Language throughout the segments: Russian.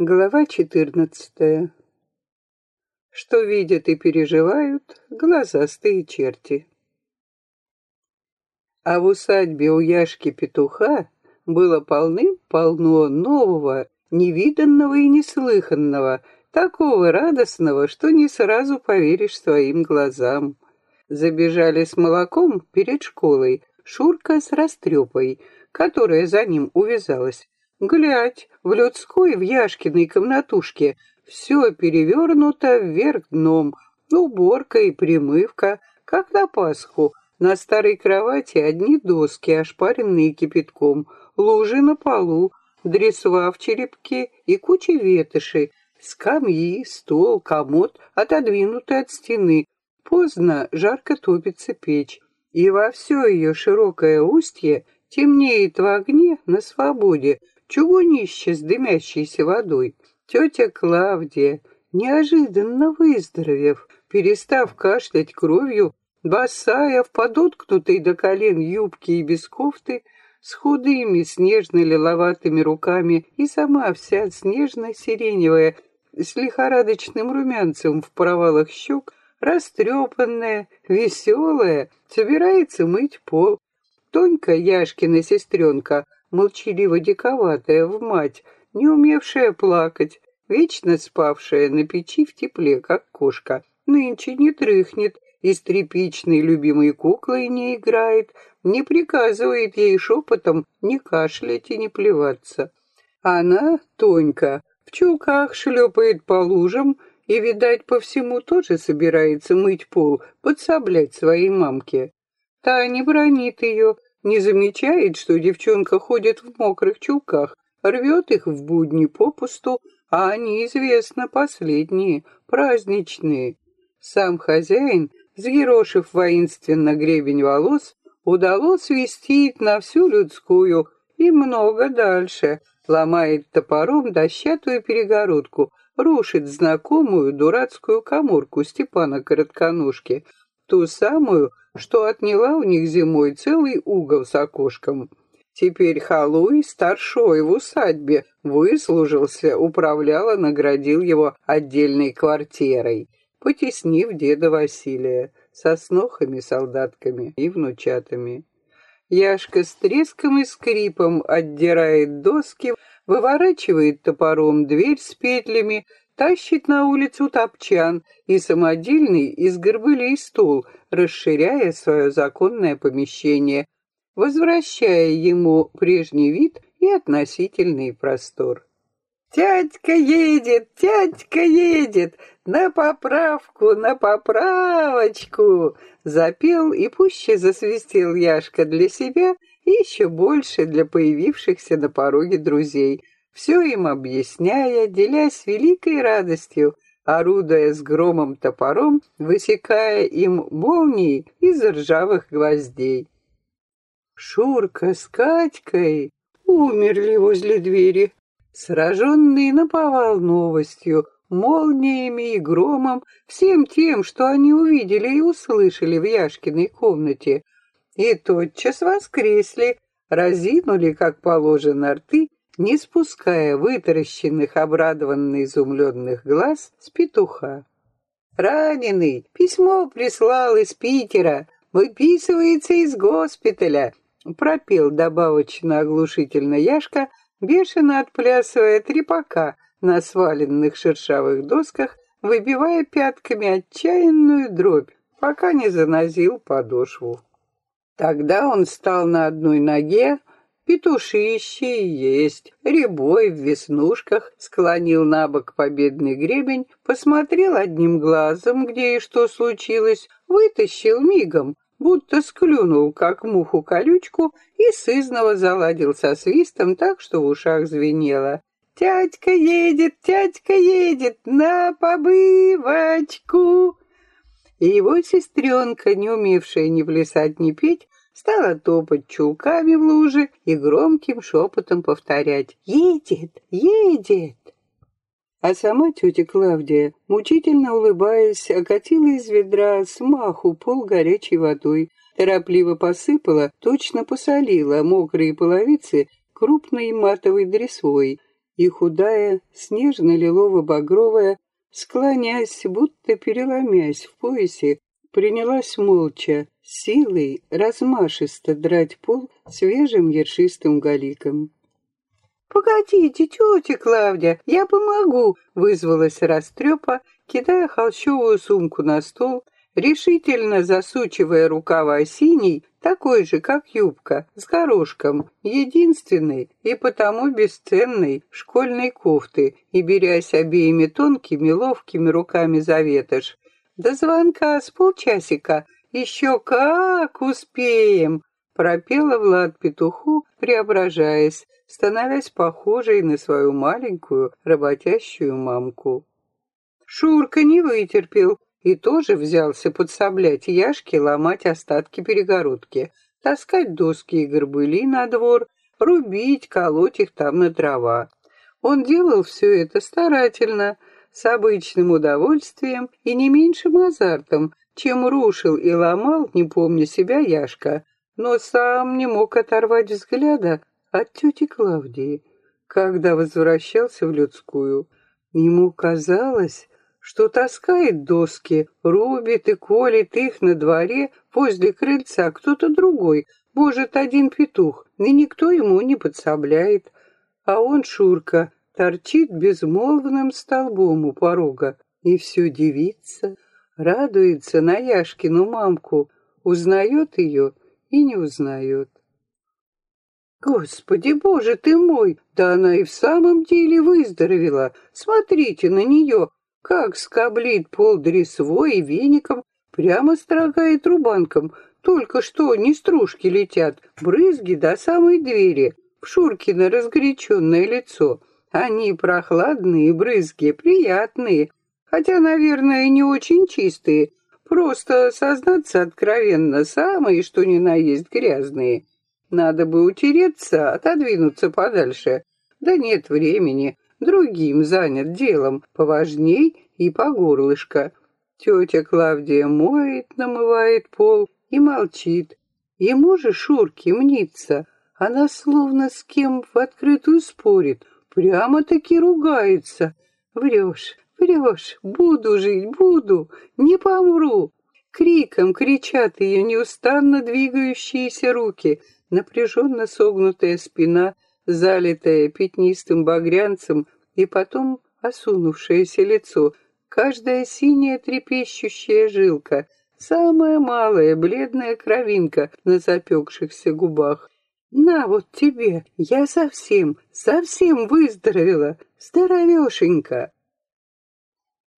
Глава четырнадцатая. Что видят и переживают глазастые черти. А в усадьбе у Яшки-петуха было полным-полно нового, невиданного и неслыханного, такого радостного, что не сразу поверишь своим глазам. Забежали с молоком перед школой Шурка с растрепой, которая за ним увязалась, Глядь, в людской, в Яшкиной комнатушке все перевернуто вверх дном, уборка и примывка, как на Пасху. На старой кровати одни доски, ошпаренные кипятком, лужи на полу, дресва в черепке и куча ветоши, скамьи, стол, комод, отодвинуты от стены. Поздно, жарко топится печь, и во все ее широкое устье темнеет в огне на свободе чугунище с дымящейся водой. Тетя Клавдия, неожиданно выздоровев, перестав кашлять кровью, босая в подоткнутой до колен юбке и без кофты, с худыми снежно-лиловатыми руками и сама вся снежно-сиреневая, с лихорадочным румянцем в провалах щек, растрепанная, веселая, собирается мыть пол. Тонька Яшкина сестренка молчаливо-диковатая в мать, не умевшая плакать, вечно спавшая на печи в тепле, как кошка, нынче не трыхнет, и с тряпичной любимой куклой не играет, не приказывает ей шепотом не кашлять и не плеваться. Она, Тонька, в чулках шлепает по лужам и, видать, по всему тоже собирается мыть пол, подсоблять своей мамке. Та не бронит ее, не замечает, что девчонка ходит в мокрых чулках, рвет их в будни попусту, а они, известно, последние, праздничные. Сам хозяин, взъерошив воинственно гребень волос, удалось свести на всю людскую и много дальше, ломает топором дощатую перегородку, рушит знакомую дурацкую коморку Степана Коротконожки, ту самую, что отняла у них зимой целый угол с окошком. Теперь Халуй, старшой в усадьбе, выслужился, управлял и наградил его отдельной квартирой, потеснив деда Василия со снохами-солдатками и внучатами. Яшка с треском и скрипом отдирает доски, выворачивает топором дверь с петлями, тащит на улицу топчан и самодельный из горбылей стул — расширяя свое законное помещение, возвращая ему прежний вид и относительный простор. «Тятька едет, тятька едет, на поправку, на поправочку!» Запел и пуще засвистел Яшка для себя и еще больше для появившихся на пороге друзей, все им объясняя, делясь великой радостью, орудуя с громом топором, высекая им молнии из ржавых гвоздей. Шурка с Катькой умерли возле двери, сраженные наповал новостью, молниями и громом, всем тем, что они увидели и услышали в Яшкиной комнате, и тотчас воскресли, разинули, как положено, рты не спуская вытаращенных, обрадованно изумленных глаз с петуха. «Раненый! Письмо прислал из Питера! Выписывается из госпиталя!» пропел добавочно оглушительно Яшка, бешено отплясывая трепака на сваленных шершавых досках, выбивая пятками отчаянную дробь, пока не занозил подошву. Тогда он встал на одной ноге, Петушище есть, ребой в веснушках, склонил на бок победный гребень, посмотрел одним глазом, где и что случилось, вытащил мигом, будто склюнул, как муху колючку, и сызново заладил со свистом так, что в ушах звенело. «Тятька едет, тятька едет на побывочку!» И его сестренка, не умевшая ни плясать, ни петь, стала топать чулками в луже и громким шепотом повторять «Едет! Едет!». А сама тетя Клавдия, мучительно улыбаясь, окатила из ведра смаху пол горячей водой, торопливо посыпала, точно посолила мокрые половицы крупной матовой дресвой И худая, снежно-лилово-багровая, склоняясь, будто переломясь в поясе, принялась молча, силой размашисто драть пол свежим ершистым галиком. «Погодите, тетя Клавдия, я помогу!» — вызвалась растрепа, кидая холщовую сумку на стол, решительно засучивая рукава синий, такой же, как юбка, с горошком, единственной и потому бесценной школьной кофты, и берясь обеими тонкими ловкими руками за ветошь. До звонка с полчасика. Еще как успеем!» пропела Влад петуху, преображаясь, становясь похожей на свою маленькую работящую мамку. Шурка не вытерпел и тоже взялся подсоблять Яшке ломать остатки перегородки, таскать доски и горбыли на двор, рубить, колоть их там на дрова. Он делал все это старательно, с обычным удовольствием и не меньшим азартом, чем рушил и ломал, не помня себя, Яшка, но сам не мог оторвать взгляда от тети Клавдии, когда возвращался в людскую. Ему казалось, что таскает доски, рубит и колет их на дворе возле крыльца кто-то другой, может, один петух, и никто ему не подсобляет. А он, Шурка, торчит безмолвным столбом у порога и все дивится, радуется на Яшкину мамку, узнает ее и не узнает. Господи, боже ты мой, да она и в самом деле выздоровела. Смотрите на нее, как скоблит пол дресвой и веником, прямо строгает рубанком. Только что не стружки летят, брызги до самой двери. В Шуркино разгоряченное лицо. Они прохладные, брызги, приятные, хотя, наверное, не очень чистые. Просто, сознаться откровенно, самые, что ни на есть, грязные. Надо бы утереться, отодвинуться подальше. Да нет времени, другим занят делом, поважней и по горлышко. Тетя Клавдия моет, намывает пол и молчит. Ему же Шурке мнится. Она словно с кем в открытую спорит, прямо-таки ругается. Врешь, врешь, буду жить, буду, не помру. Криком кричат ее неустанно двигающиеся руки — напряженно согнутая спина, залитая пятнистым багрянцем, и потом осунувшееся лицо, каждая синяя трепещущая жилка, самая малая бледная кровинка на запекшихся губах. «На вот тебе, я совсем, совсем выздоровела, здоровешенька!»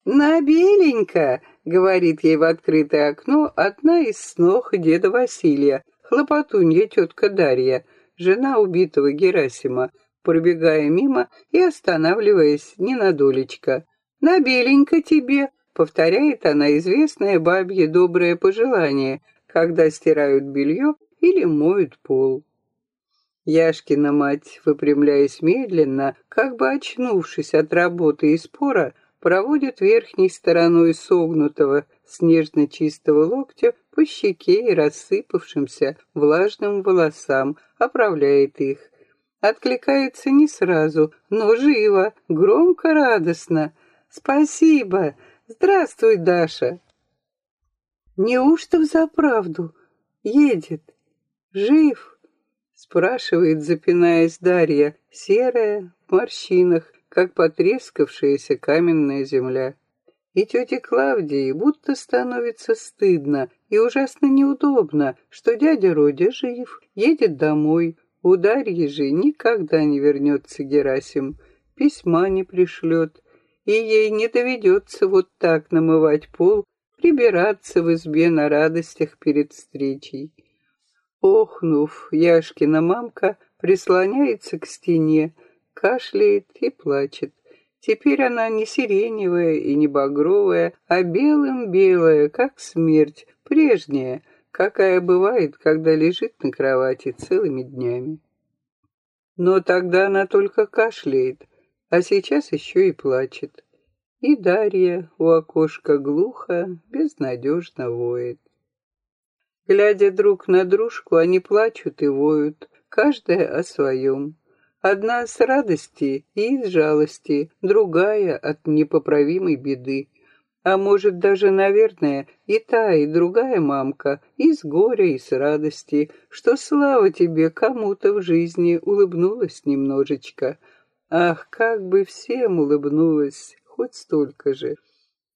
«На беленько!» — говорит ей в открытое окно одна из снох деда Василия, хлопотунья тетка Дарья, жена убитого Герасима, пробегая мимо и останавливаясь ненадолечко. «На беленько тебе!» — повторяет она известное бабье доброе пожелание, когда стирают белье или моют пол. Яшкина мать, выпрямляясь медленно, как бы очнувшись от работы и спора, проводит верхней стороной согнутого, снежно-чистого локтя по щеке и рассыпавшимся влажным волосам, оправляет их. Откликается не сразу, но живо, громко, радостно. «Спасибо! Здравствуй, Даша!» «Неужто взаправду? Едет? Жив?» Спрашивает, запинаясь Дарья, серая, в морщинах, как потрескавшаяся каменная земля. И тете Клавдии будто становится стыдно и ужасно неудобно, что дядя Родя жив, едет домой. У Дарьи же никогда не вернется Герасим, письма не пришлет, и ей не доведется вот так намывать пол, прибираться в избе на радостях перед встречей. Охнув, Яшкина мамка прислоняется к стене, кашляет и плачет. Теперь она не сиреневая и не багровая, а белым-белая, как смерть, прежняя, какая бывает, когда лежит на кровати целыми днями. Но тогда она только кашляет, а сейчас еще и плачет. И Дарья у окошка глухо, безнадежно воет. Глядя друг на дружку, они плачут и воют, каждая о своем. Одна с радости и из жалости, другая от непоправимой беды. А может, даже, наверное, и та, и другая мамка, и с горя, и с радости, что слава тебе кому-то в жизни улыбнулась немножечко. Ах, как бы всем улыбнулась, хоть столько же.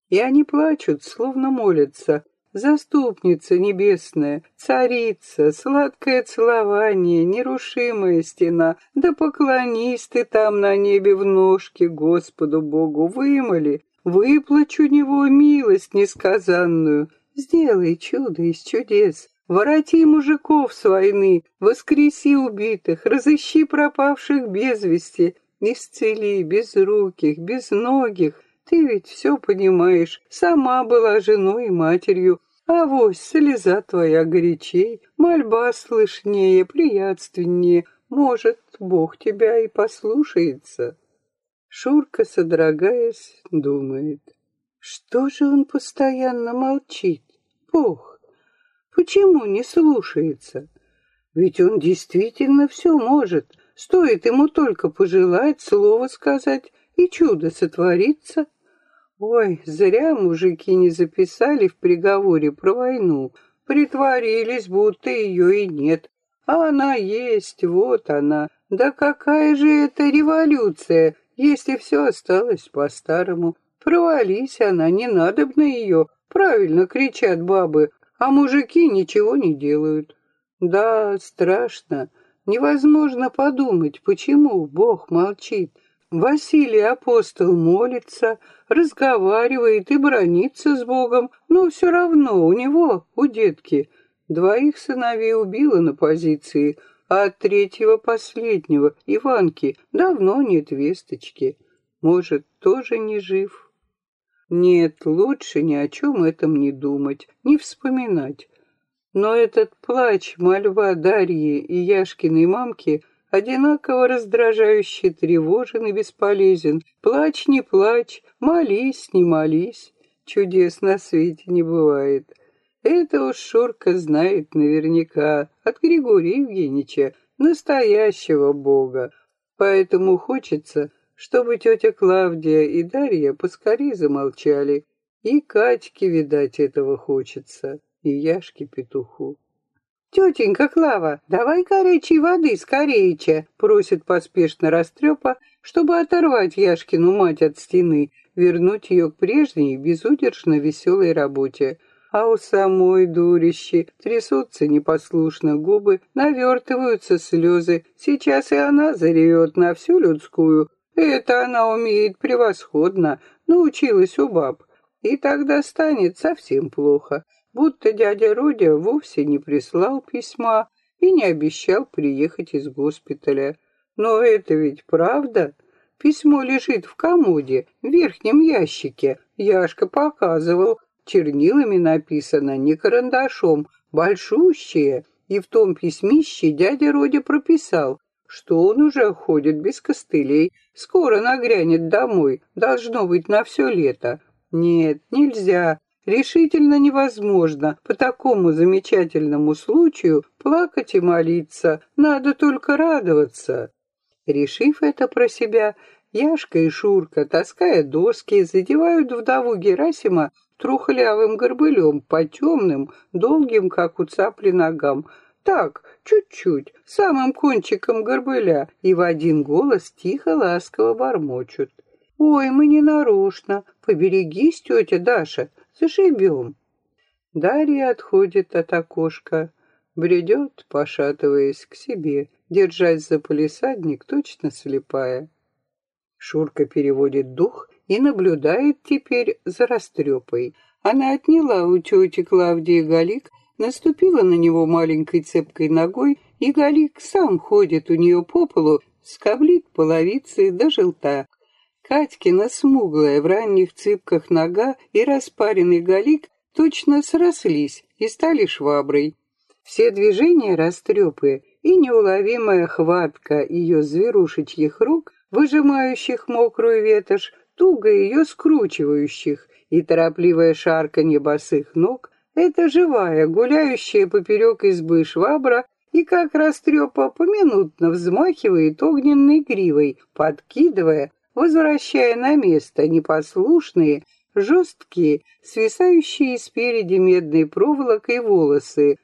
И они плачут, словно молятся, Заступница небесная, царица, сладкое целование, нерушимая стена, да поклонись ты там на небе в ножке Господу Богу, вымоли, выплачу него милость несказанную, сделай чудо из чудес, Вороти мужиков с войны, воскреси убитых, разыщи пропавших без вести, исцели безруких, безногих. Ты ведь все понимаешь, сама была женой и матерью, а вось слеза твоя горячей, мольба слышнее, приятственнее, может, Бог тебя и послушается. Шурка, содрогаясь, думает, что же он постоянно молчит? Бог, почему не слушается? Ведь он действительно все может, стоит ему только пожелать, слово сказать, и чудо сотворится. Ой, зря мужики не записали в приговоре про войну. Притворились, будто ее и нет. А она есть, вот она. Да какая же это революция, если все осталось по-старому. Провались она, не надо на ее. Правильно кричат бабы, а мужики ничего не делают. Да, страшно. Невозможно подумать, почему Бог молчит. Василий апостол молится, разговаривает и бронится с Богом, но все равно у него, у детки, двоих сыновей убило на позиции, а от третьего последнего, Иванки, давно нет весточки. Может, тоже не жив? Нет, лучше ни о чем этом не думать, не вспоминать. Но этот плач, мольба Дарьи и Яшкиной мамки — одинаково раздражающе тревожен и бесполезен. Плачь, не плачь, молись, не молись. Чудес на свете не бывает. Это уж Шурка знает наверняка от Григория Евгеньевича, настоящего бога. Поэтому хочется, чтобы тетя Клавдия и Дарья поскорее замолчали. И Катьке, видать, этого хочется, и Яшке Петуху. «Тетенька Клава, давай горячей воды скорееча!» просит поспешно Растрепа, чтобы оторвать Яшкину мать от стены, вернуть ее к прежней, безудержно веселой работе. А у самой дурищи трясутся непослушно губы, навертываются слезы. Сейчас и она заревет на всю людскую. Это она умеет превосходно, научилась у баб. И тогда станет совсем плохо будто дядя Родя вовсе не прислал письма и не обещал приехать из госпиталя. Но это ведь правда. Письмо лежит в комоде, в верхнем ящике. Яшка показывал. Чернилами написано, не карандашом, большущее. И в том письмище дядя Родя прописал, что он уже ходит без костылей, скоро нагрянет домой, должно быть на все лето. Нет, нельзя, решительно невозможно по такому замечательному случаю плакать и молиться, надо только радоваться. Решив это про себя, Яшка и Шурка, таская доски, задевают вдову Герасима трухлявым горбылем по темным, долгим, как у цапли, ногам. Так, чуть-чуть, самым кончиком горбыля, и в один голос тихо-ласково бормочут. «Ой, мы не нарочно, поберегись, тетя Даша, Зашибем. Дарья отходит от окошка, бредет, пошатываясь к себе, держась за полисадник, точно слепая. Шурка переводит дух и наблюдает теперь за растрепой. Она отняла у тети Клавдии галик, наступила на него маленькой цепкой ногой, и галик сам ходит у нее по полу, скоблит половицы до желта. Катькина смуглая в ранних цыпках нога и распаренный галик точно срослись и стали шваброй. Все движения растрепы и неуловимая хватка ее зверушечьих рук, выжимающих мокрую ветошь, туго ее скручивающих, и торопливое шарканье босых ног — это живая, гуляющая поперек избы швабра и как растрепа поминутно взмахивает огненной гривой, подкидывая, возвращая на место непослушные, жесткие, свисающие спереди медной проволокой волосы.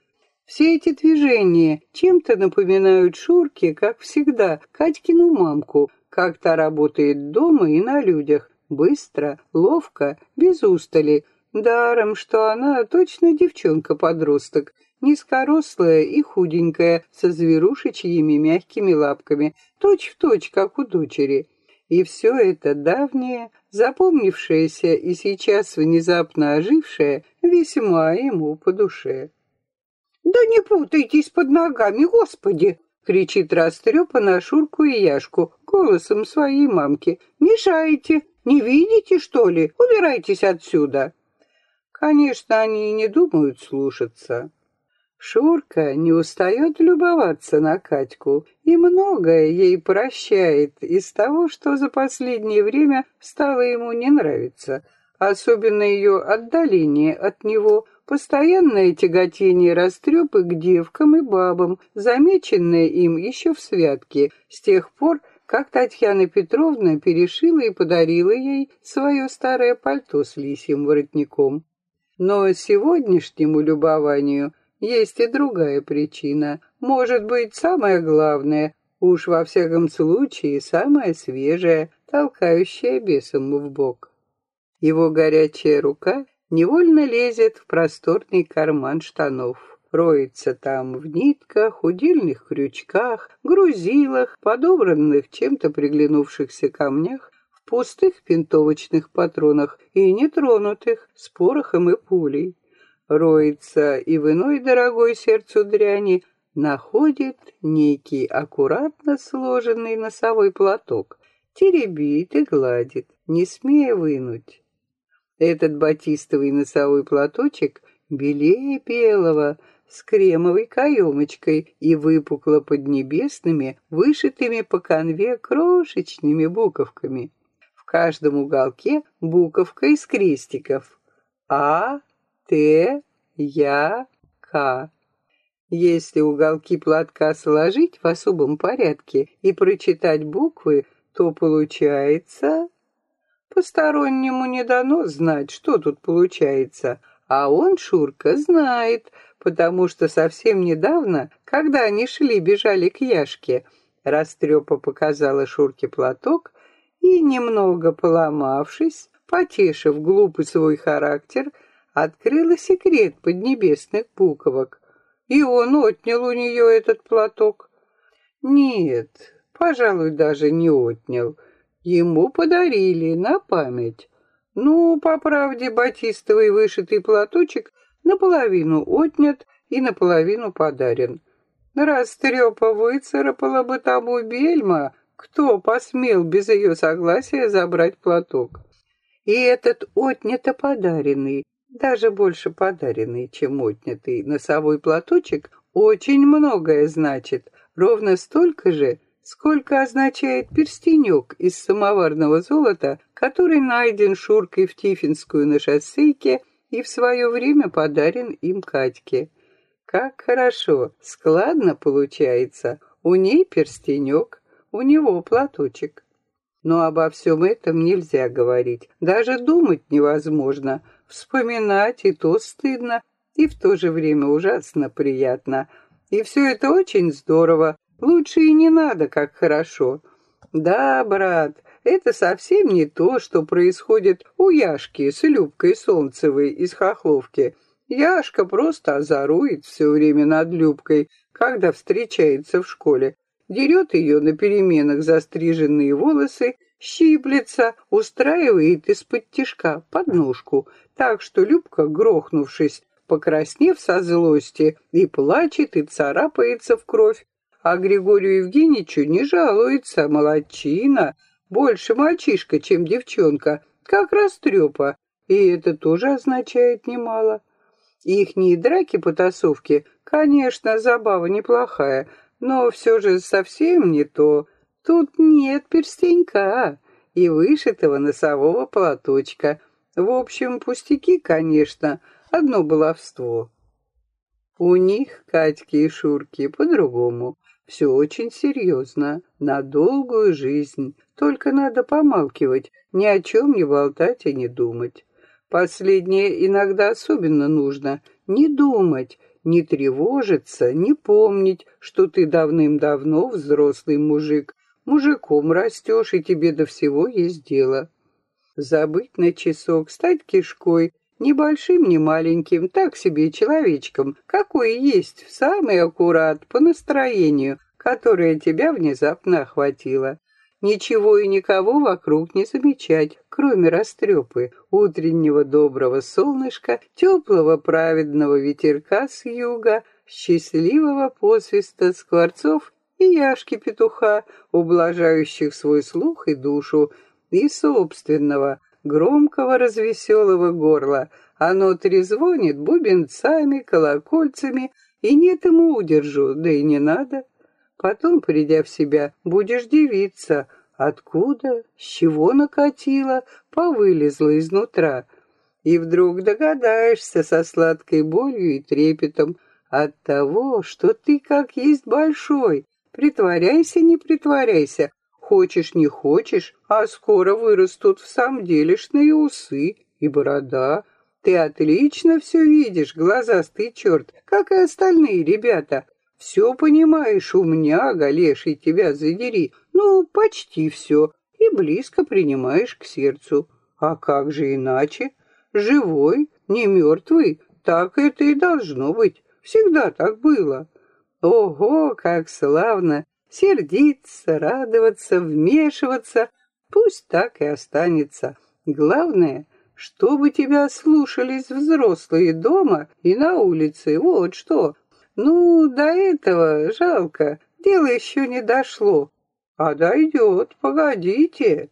Все эти движения чем-то напоминают Шурке, как всегда, Катькину мамку, как та работает дома и на людях, быстро, ловко, без устали, даром, что она точно девчонка-подросток, низкорослая и худенькая, со зверушечьими мягкими лапками, точь-в-точь, точь, как у дочери. И все это давнее, запомнившееся и сейчас внезапно ожившее, весьма ему по душе. «Да не путайтесь под ногами, Господи!» — кричит растрепанно Шурку и Яшку голосом своей мамки. «Мешаете! Не видите, что ли? Убирайтесь отсюда!» Конечно, они и не думают слушаться. Шурка не устает любоваться на Катьку и многое ей прощает из того, что за последнее время стало ему не нравиться, особенно ее отдаление от него, постоянное тяготение растрепы к девкам и бабам, замеченное им еще в святке, с тех пор, как Татьяна Петровна перешила и подарила ей свое старое пальто с лисьим воротником. Но сегодняшнему любованию есть и другая причина. Может быть, самое главное, уж во всяком случае, самая свежая, толкающая бесом в бок. Его горячая рука невольно лезет в просторный карман штанов. Роется там в нитках, удильных крючках, грузилах, подобранных чем-то приглянувшихся камнях, в пустых винтовочных патронах и нетронутых с порохом и пулей роется и в иной дорогой сердцу дряни находит некий аккуратно сложенный носовой платок, теребит и гладит, не смея вынуть. Этот батистовый носовой платочек белее белого, с кремовой каемочкой и выпукло под небесными, вышитыми по конве крошечными буковками. В каждом уголке буковка из крестиков. А, Т, Я, К. Если уголки платка сложить в особом порядке и прочитать буквы, то получается... Постороннему не дано знать, что тут получается, а он, Шурка, знает, потому что совсем недавно, когда они шли, бежали к Яшке, Растрепа показала Шурке платок и, немного поломавшись, потешив глупый свой характер, открыла секрет поднебесных буковок, и он отнял у нее этот платок. Нет, пожалуй, даже не отнял. Ему подарили на память. Ну, по правде, батистовый вышитый платочек наполовину отнят и наполовину подарен. Раз трепа выцарапала бы тому бельма, кто посмел без ее согласия забрать платок? И этот отнято подаренный даже больше подаренный, чем отнятый носовой платочек, очень многое значит, ровно столько же, сколько означает перстенек из самоварного золота, который найден Шуркой в Тифинскую на шоссейке и в свое время подарен им Катьке. Как хорошо, складно получается. У ней перстенек, у него платочек. Но обо всем этом нельзя говорить, даже думать невозможно, Вспоминать и то стыдно, и в то же время ужасно приятно. И все это очень здорово. Лучше и не надо, как хорошо. Да, брат, это совсем не то, что происходит у Яшки с Любкой Солнцевой из Хохловки. Яшка просто озорует все время над Любкой, когда встречается в школе. Дерет ее на переменах застриженные волосы щиплется, устраивает из-под тишка подножку, так что Любка, грохнувшись, покраснев со злости, и плачет, и царапается в кровь, а Григорию Евгеньевичу не жалуется, молодчина, больше мальчишка, чем девчонка, как растрепа, и это тоже означает немало. Ихние драки-потасовки, конечно, забава неплохая, но все же совсем не то — Тут нет перстенька и вышитого носового платочка. В общем, пустяки, конечно, одно баловство. У них, Катьки и Шурки, по-другому. Все очень серьезно, на долгую жизнь. Только надо помалкивать, ни о чем не болтать и не думать. Последнее иногда особенно нужно. Не думать, не тревожиться, не помнить, что ты давным-давно взрослый мужик. Мужиком растешь, и тебе до всего есть дело. Забыть на часок, стать кишкой, небольшим, не маленьким, так себе человечком, какой есть в самый аккурат по настроению, которое тебя внезапно охватило. Ничего и никого вокруг не замечать, кроме растрепы, утреннего доброго солнышка, теплого праведного ветерка с юга, счастливого посвиста скворцов и яшки-петуха, ублажающих свой слух и душу, и собственного, громкого развеселого горла. Оно трезвонит бубенцами, колокольцами, и нет ему удержу, да и не надо. Потом, придя в себя, будешь дивиться, откуда, с чего накатило, повылезло изнутра. И вдруг догадаешься со сладкой болью и трепетом от того, что ты как есть большой. Притворяйся, не притворяйся, хочешь, не хочешь, а скоро вырастут в самом делешные усы и борода. Ты отлично все видишь, глазастый черт, как и остальные ребята, все понимаешь, умняга, леший, тебя задери. Ну, почти все. И близко принимаешь к сердцу. А как же иначе? Живой, не мертвый. Так это и должно быть. Всегда так было. Ого, как славно! Сердиться, радоваться, вмешиваться. Пусть так и останется. Главное, чтобы тебя слушались взрослые дома и на улице. Вот что. Ну, до этого жалко, дело еще не дошло. А дойдет, погодите.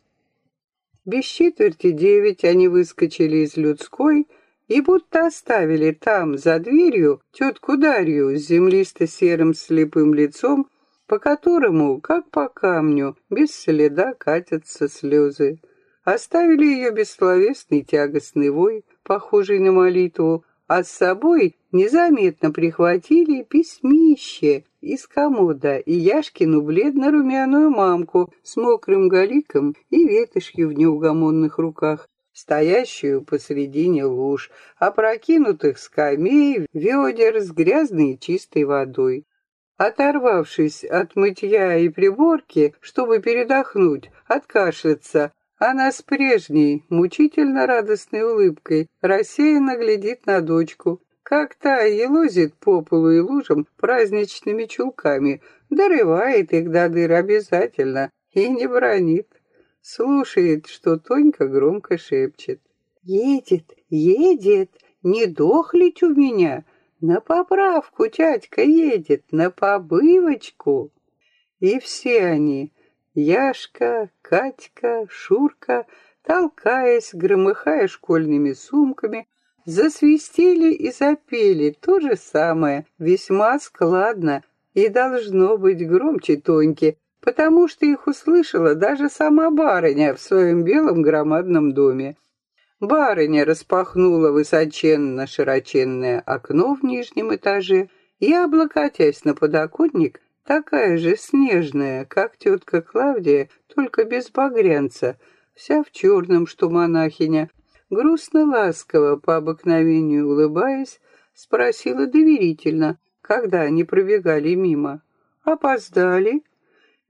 Без четверти девять они выскочили из людской и будто оставили там, за дверью, тетку Дарью с землисто-серым слепым лицом, по которому, как по камню, без следа катятся слезы. Оставили ее бессловесный тягостный вой, похожий на молитву, а с собой незаметно прихватили письмище из комода и Яшкину бледно-румяную мамку с мокрым галиком и ветошью в неугомонных руках, стоящую посредине луж, опрокинутых скамей, ведер с грязной и чистой водой. Оторвавшись от мытья и приборки, чтобы передохнуть, откашляться, она с прежней, мучительно радостной улыбкой рассеянно глядит на дочку, как та елозит по полу и лужам праздничными чулками, дорывает их до дыр обязательно и не бронит. Слушает, что Тонька громко шепчет. «Едет, едет, не дохлить у меня, на поправку тятька едет, на побывочку». И все они, Яшка, Катька, Шурка, толкаясь, громыхая школьными сумками, засвистели и запели то же самое, весьма складно, и должно быть громче Тоньки, потому что их услышала даже сама барыня в своем белом громадном доме. Барыня распахнула высоченно-широченное окно в нижнем этаже и, облокотясь на подоконник, Такая же снежная, как тетка Клавдия, только без багрянца, вся в черном, что монахиня, грустно-ласково, по обыкновению улыбаясь, спросила доверительно, когда они пробегали мимо. «Опоздали?»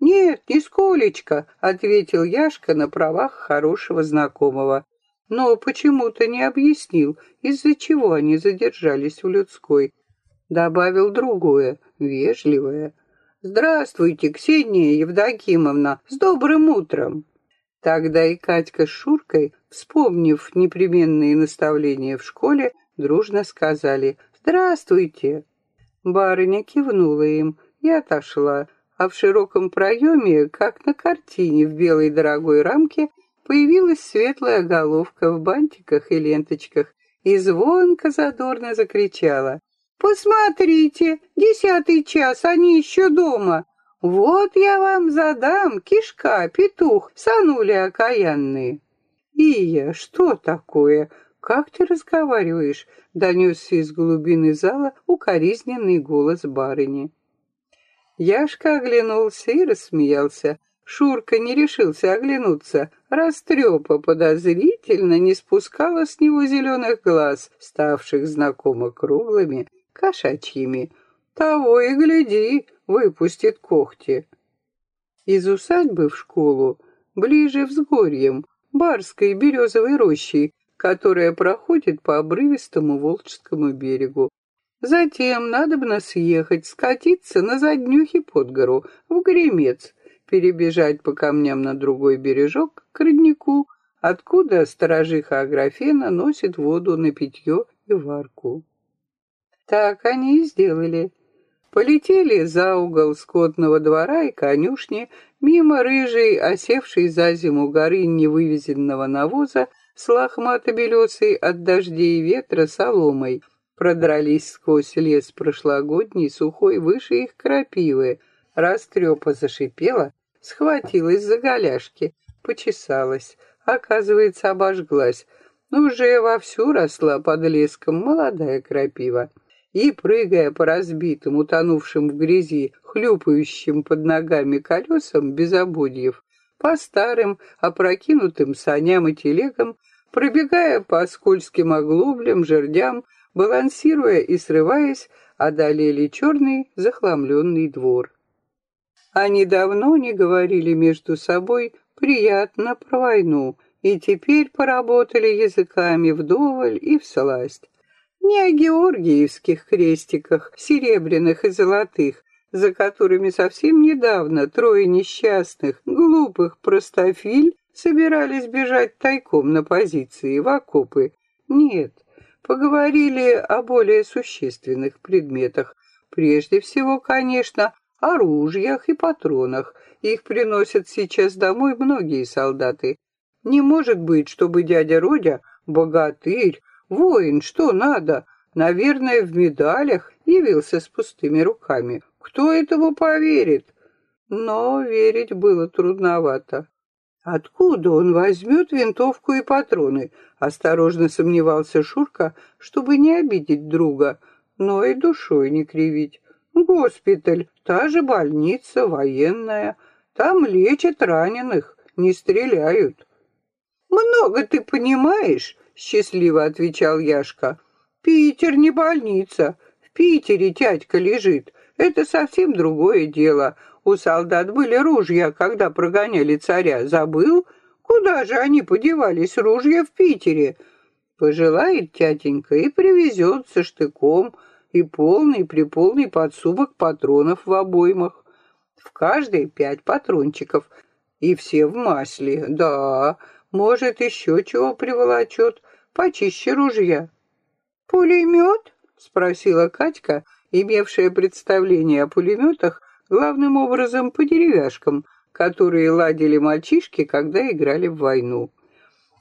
«Нет, нисколечко», — ответил Яшка на правах хорошего знакомого. Но почему-то не объяснил, из-за чего они задержались в людской. Добавил другое, вежливое. «Здравствуйте, Ксения Евдокимовна! С добрым утром!» Тогда и Катька с Шуркой, вспомнив непременные наставления в школе, дружно сказали «Здравствуйте!». Барыня кивнула им и отошла, а в широком проеме, как на картине в белой дорогой рамке, появилась светлая головка в бантиках и ленточках и звонко задорно закричала Посмотрите, десятый час, они еще дома. Вот я вам задам, кишка, петух, санули окаянные. Ия, что такое? как ты разговариваешь?» — донесся из глубины зала укоризненный голос барыни. Яшка оглянулся и рассмеялся. Шурка не решился оглянуться. Растрепа подозрительно не спускала с него зеленых глаз, ставших знакомо круглыми, кошачьими. Того и гляди, выпустит когти. Из усадьбы в школу, ближе взгорьем, барской березовой рощей, которая проходит по обрывистому Волжскому берегу. Затем надо бы съехать, скатиться на заднюхе под гору, в Гремец, перебежать по камням на другой бережок, к роднику, откуда сторожиха Аграфена носит воду на питье и варку. Так они и сделали. Полетели за угол скотного двора и конюшни, мимо рыжей, осевшей за зиму горы невывезенного навоза, с лохмато-белесой от дождей и ветра соломой, продрались сквозь лес прошлогодний, сухой, выше их крапивы. Растрепа зашипела, схватилась за голяшки, почесалась, оказывается, обожглась. Уже вовсю росла под леском молодая крапива и, прыгая по разбитым, утонувшим в грязи, хлюпающим под ногами колесам без ободьев, по старым, опрокинутым саням и телегам, пробегая по скользким оглоблям, жердям, балансируя и срываясь, одолели черный захламленный двор. Они давно не говорили между собой приятно про войну, и теперь поработали языками вдоволь и всласть. Не о георгиевских крестиках, серебряных и золотых, за которыми совсем недавно трое несчастных, глупых простофиль собирались бежать тайком на позиции, в окопы. Нет, поговорили о более существенных предметах. Прежде всего, конечно, о ружьях и патронах. Их приносят сейчас домой многие солдаты. Не может быть, чтобы дядя Родя, богатырь, воин, что надо, наверное, в медалях явился с пустыми руками. Кто этому поверит? Но верить было трудновато. Откуда он возьмет винтовку и патроны? Осторожно сомневался Шурка, чтобы не обидеть друга, но и душой не кривить. Госпиталь, та же больница, военная. Там лечат раненых, не стреляют. «Много ты понимаешь?» — счастливо отвечал Яшка. «Питер не больница. В Питере тятька лежит. Это совсем другое дело. У солдат были ружья, когда прогоняли царя. Забыл? Куда же они подевались, ружья в Питере? Пожелает тятенька и привезет со штыком и полный при полный подсумок патронов в обоймах. В каждой пять патрончиков. И все в масле. Да, может, еще чего приволочет. Почище ружья. «Пулемет?» — спросила Катька, имевшая представление о пулеметах, главным образом по деревяшкам, которые ладили мальчишки, когда играли в войну.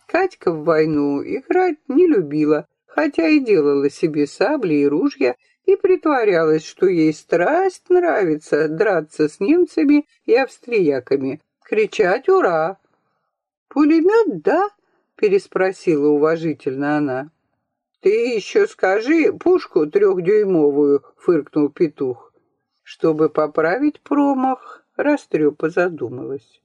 Катька в войну играть не любила, хотя и делала себе сабли и ружья, и притворялась, что ей страсть нравится драться с немцами и австрияками, кричать «Ура!». «Пулемет, да?» — переспросила уважительно она. «Ты еще скажи пушку трехдюймовую», — фыркнул петух. Чтобы поправить промах, Растрепа задумалась.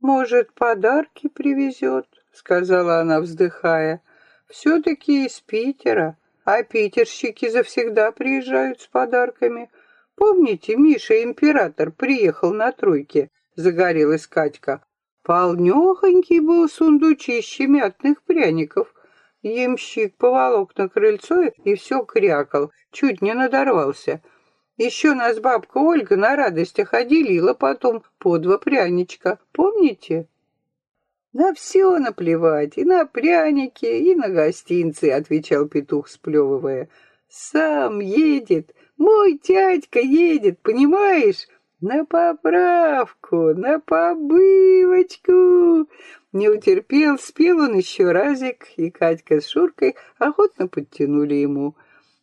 «Может, подарки привезет?» — сказала она, вздыхая. «Все-таки из Питера, а питерщики завсегда приезжают с подарками. Помните, Миша Император приехал на тройке?» — загорелась Катька. Полнехонький был сундучище мятных пряников. Ямщик поволок на крыльцо и все крякал, чуть не надорвался — еще нас бабка Ольга на радостях отделила потом по два пряничка. Помните? На все наплевать, и на пряники, и на гостинцы, отвечал петух, сплевывая. Сам едет, мой дядька едет, понимаешь? На поправку, на побывочку. Не утерпел, спел он еще разик, и Катька с Шуркой охотно подтянули ему.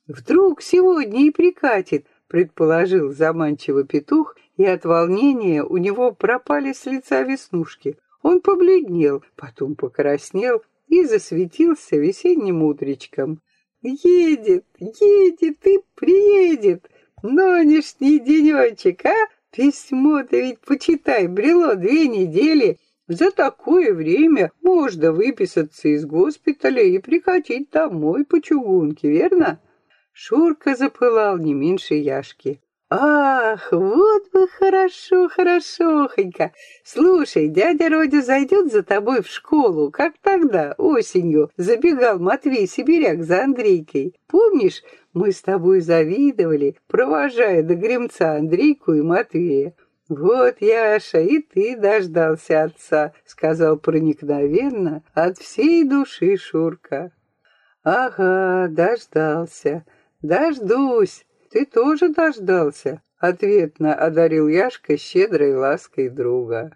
Вдруг сегодня и прикатит, предположил заманчиво петух, и от волнения у него пропали с лица веснушки. Он побледнел, потом покраснел, и засветился весенним утречком. Едет, едет и приедет. Нынешний денечек, а? Письмо-то ведь, почитай, брело две недели. За такое время можно выписаться из госпиталя и прикатить домой по чугунке, верно? Шурка запылал не меньше Яшки. «Ах, вот бы хорошо, хорошохонько! Слушай, дядя Родя зайдет за тобой в школу, как тогда, осенью, забегал Матвей Сибиряк за Андрейкой. Помнишь, мы с тобой завидовали, провожая до гремца Андрейку и Матвея. «Вот, Яша, и ты дождался отца», — сказал проникновенно от всей души Шурка. «Ага, дождался, дождусь, ты тоже дождался», — ответно одарил Яшка щедрой лаской друга.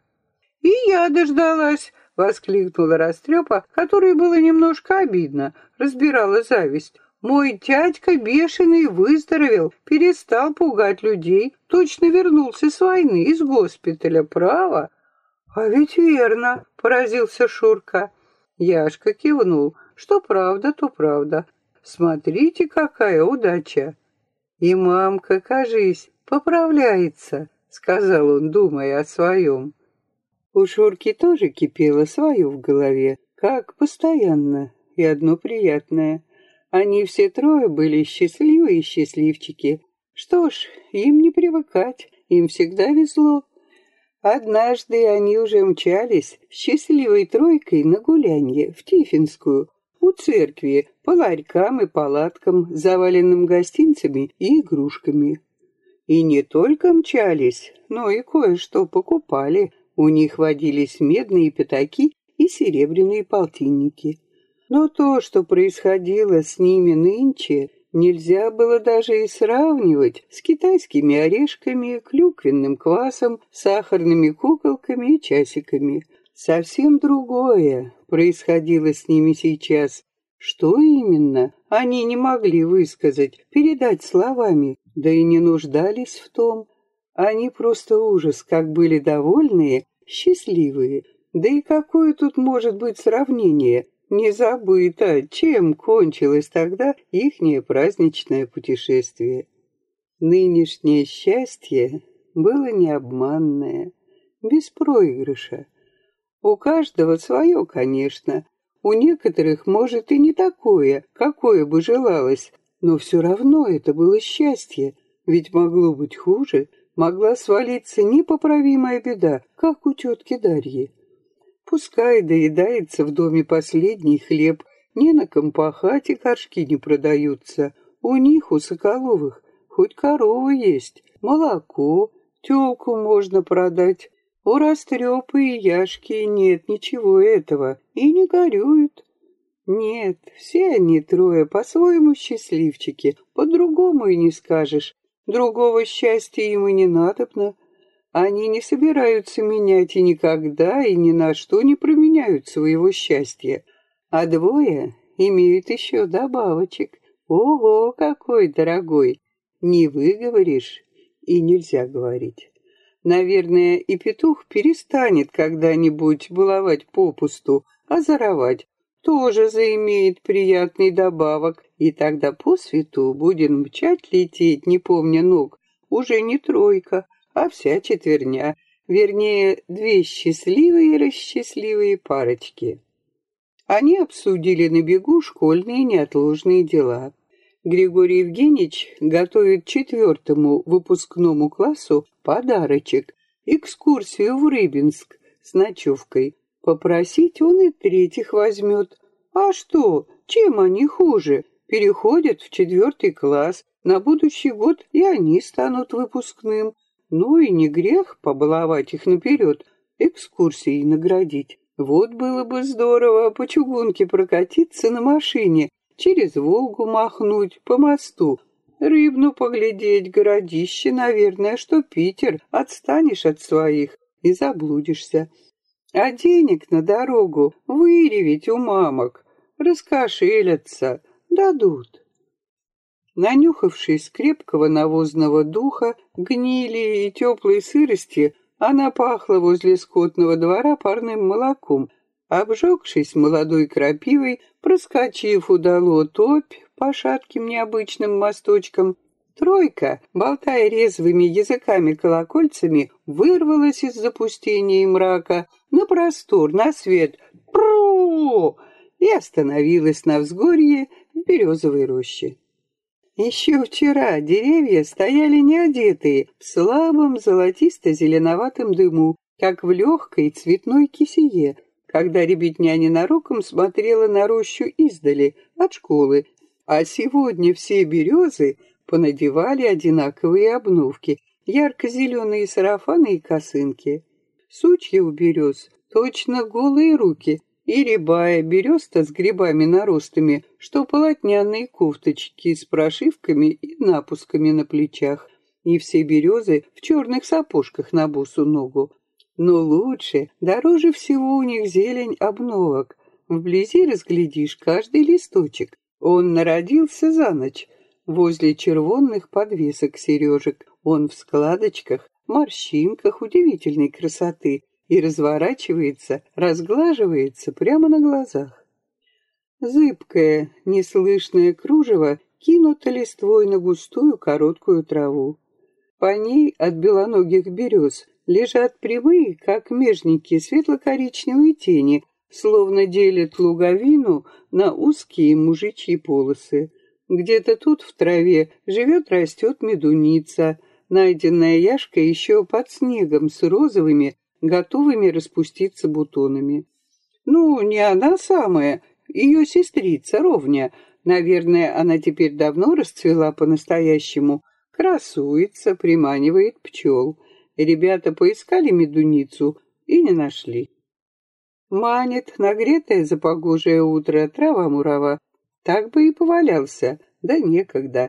«И я дождалась», — воскликнула Растрепа, которой было немножко обидно, разбирала зависть. Мой дядька бешеный выздоровел, перестал пугать людей, точно вернулся с войны, из госпиталя, право. А ведь верно, поразился Шурка. Яшка кивнул, что правда, то правда. Смотрите, какая удача. И мамка, кажись, поправляется, сказал он, думая о своем. У Шурки тоже кипело свое в голове, как постоянно, и одно приятное — они все трое были счастливые счастливчики. Что ж, им не привыкать, им всегда везло. Однажды они уже мчались счастливой тройкой на гулянье в Тифинскую, у церкви, по ларькам и палаткам, заваленным гостинцами и игрушками. И не только мчались, но и кое-что покупали. У них водились медные пятаки и серебряные полтинники. Но то, что происходило с ними нынче, нельзя было даже и сравнивать с китайскими орешками, клюквенным квасом, сахарными куколками и часиками. Совсем другое происходило с ними сейчас. Что именно, они не могли высказать, передать словами, да и не нуждались в том. Они просто ужас, как были довольные, счастливые. Да и какое тут может быть сравнение? Не забыто, чем кончилось тогда ихнее праздничное путешествие. Нынешнее счастье было необманное, без проигрыша. У каждого свое, конечно. У некоторых, может, и не такое, какое бы желалось, но все равно это было счастье, ведь могло быть хуже, могла свалиться непоправимая беда, как у тетки Дарьи. Пускай доедается в доме последний хлеб, не на ком пахать и горшки не продаются. У них, у Соколовых, хоть корова есть, молоко, телку можно продать. У Растрепы и Яшки нет ничего этого, и не горюют. Нет, все они трое по-своему счастливчики, по-другому и не скажешь. Другого счастья им и не надобно. Они не собираются менять и никогда, и ни на что не променяют своего счастья. А двое имеют еще добавочек. Ого, какой дорогой! Не выговоришь и нельзя говорить. Наверное, и петух перестанет когда-нибудь баловать попусту, а заровать. Тоже заимеет приятный добавок, и тогда по свету будем мчать лететь, не помня ног, уже не тройка, а вся четверня, вернее, две счастливые-расчастливые парочки. Они обсудили на бегу школьные неотложные дела. Григорий Евгеньевич готовит четвертому выпускному классу подарочек, экскурсию в Рыбинск с ночевкой. Попросить он и третьих возьмет. А что, чем они хуже? Переходят в четвертый класс, на будущий год и они станут выпускным. Ну и не грех побаловать их наперед, экскурсией наградить. Вот было бы здорово по чугунке прокатиться на машине, через Волгу махнуть, по мосту. Рыбну поглядеть, городище, наверное, что Питер, отстанешь от своих и заблудишься. А денег на дорогу выревить у мамок, раскошелятся, дадут. Нанюхавшись крепкого навозного духа, гнили и теплой сырости, она пахла возле скотного двора парным молоком. Обжегшись молодой крапивой, проскочив удало топь по шатким необычным мосточкам, тройка, болтая резвыми языками-колокольцами, вырвалась из запустения и мрака на простор, на свет. Пру! И остановилась на взгорье в березовой роще. Еще вчера деревья стояли неодетые, в слабом золотисто-зеленоватом дыму, как в легкой цветной кисее, когда ребятня ненароком смотрела на рощу издали, от школы, а сегодня все березы понадевали одинаковые обновки, ярко-зеленые сарафаны и косынки. Сучья у берез точно голые руки, и рябая береста с грибами-наростами, что полотняные кофточки с прошивками и напусками на плечах, и все березы в черных сапожках на босу ногу. Но лучше, дороже всего у них зелень обновок. Вблизи разглядишь каждый листочек. Он народился за ночь, возле червонных подвесок сережек. Он в складочках, морщинках удивительной красоты, и разворачивается, разглаживается прямо на глазах. Зыбкое, неслышное кружево кинуто листвой на густую короткую траву. По ней от белоногих берез лежат прямые, как межники, светло-коричневые тени, словно делят луговину на узкие мужичьи полосы. Где-то тут в траве живет-растет медуница, найденная Яшкой еще под снегом с розовыми, готовыми распуститься бутонами. Ну, не она самая, ее сестрица Ровня. Наверное, она теперь давно расцвела по-настоящему. Красуется, приманивает пчел. Ребята поискали медуницу и не нашли. Манит, нагретая за погожее утро, трава-мурава. Так бы и повалялся, да некогда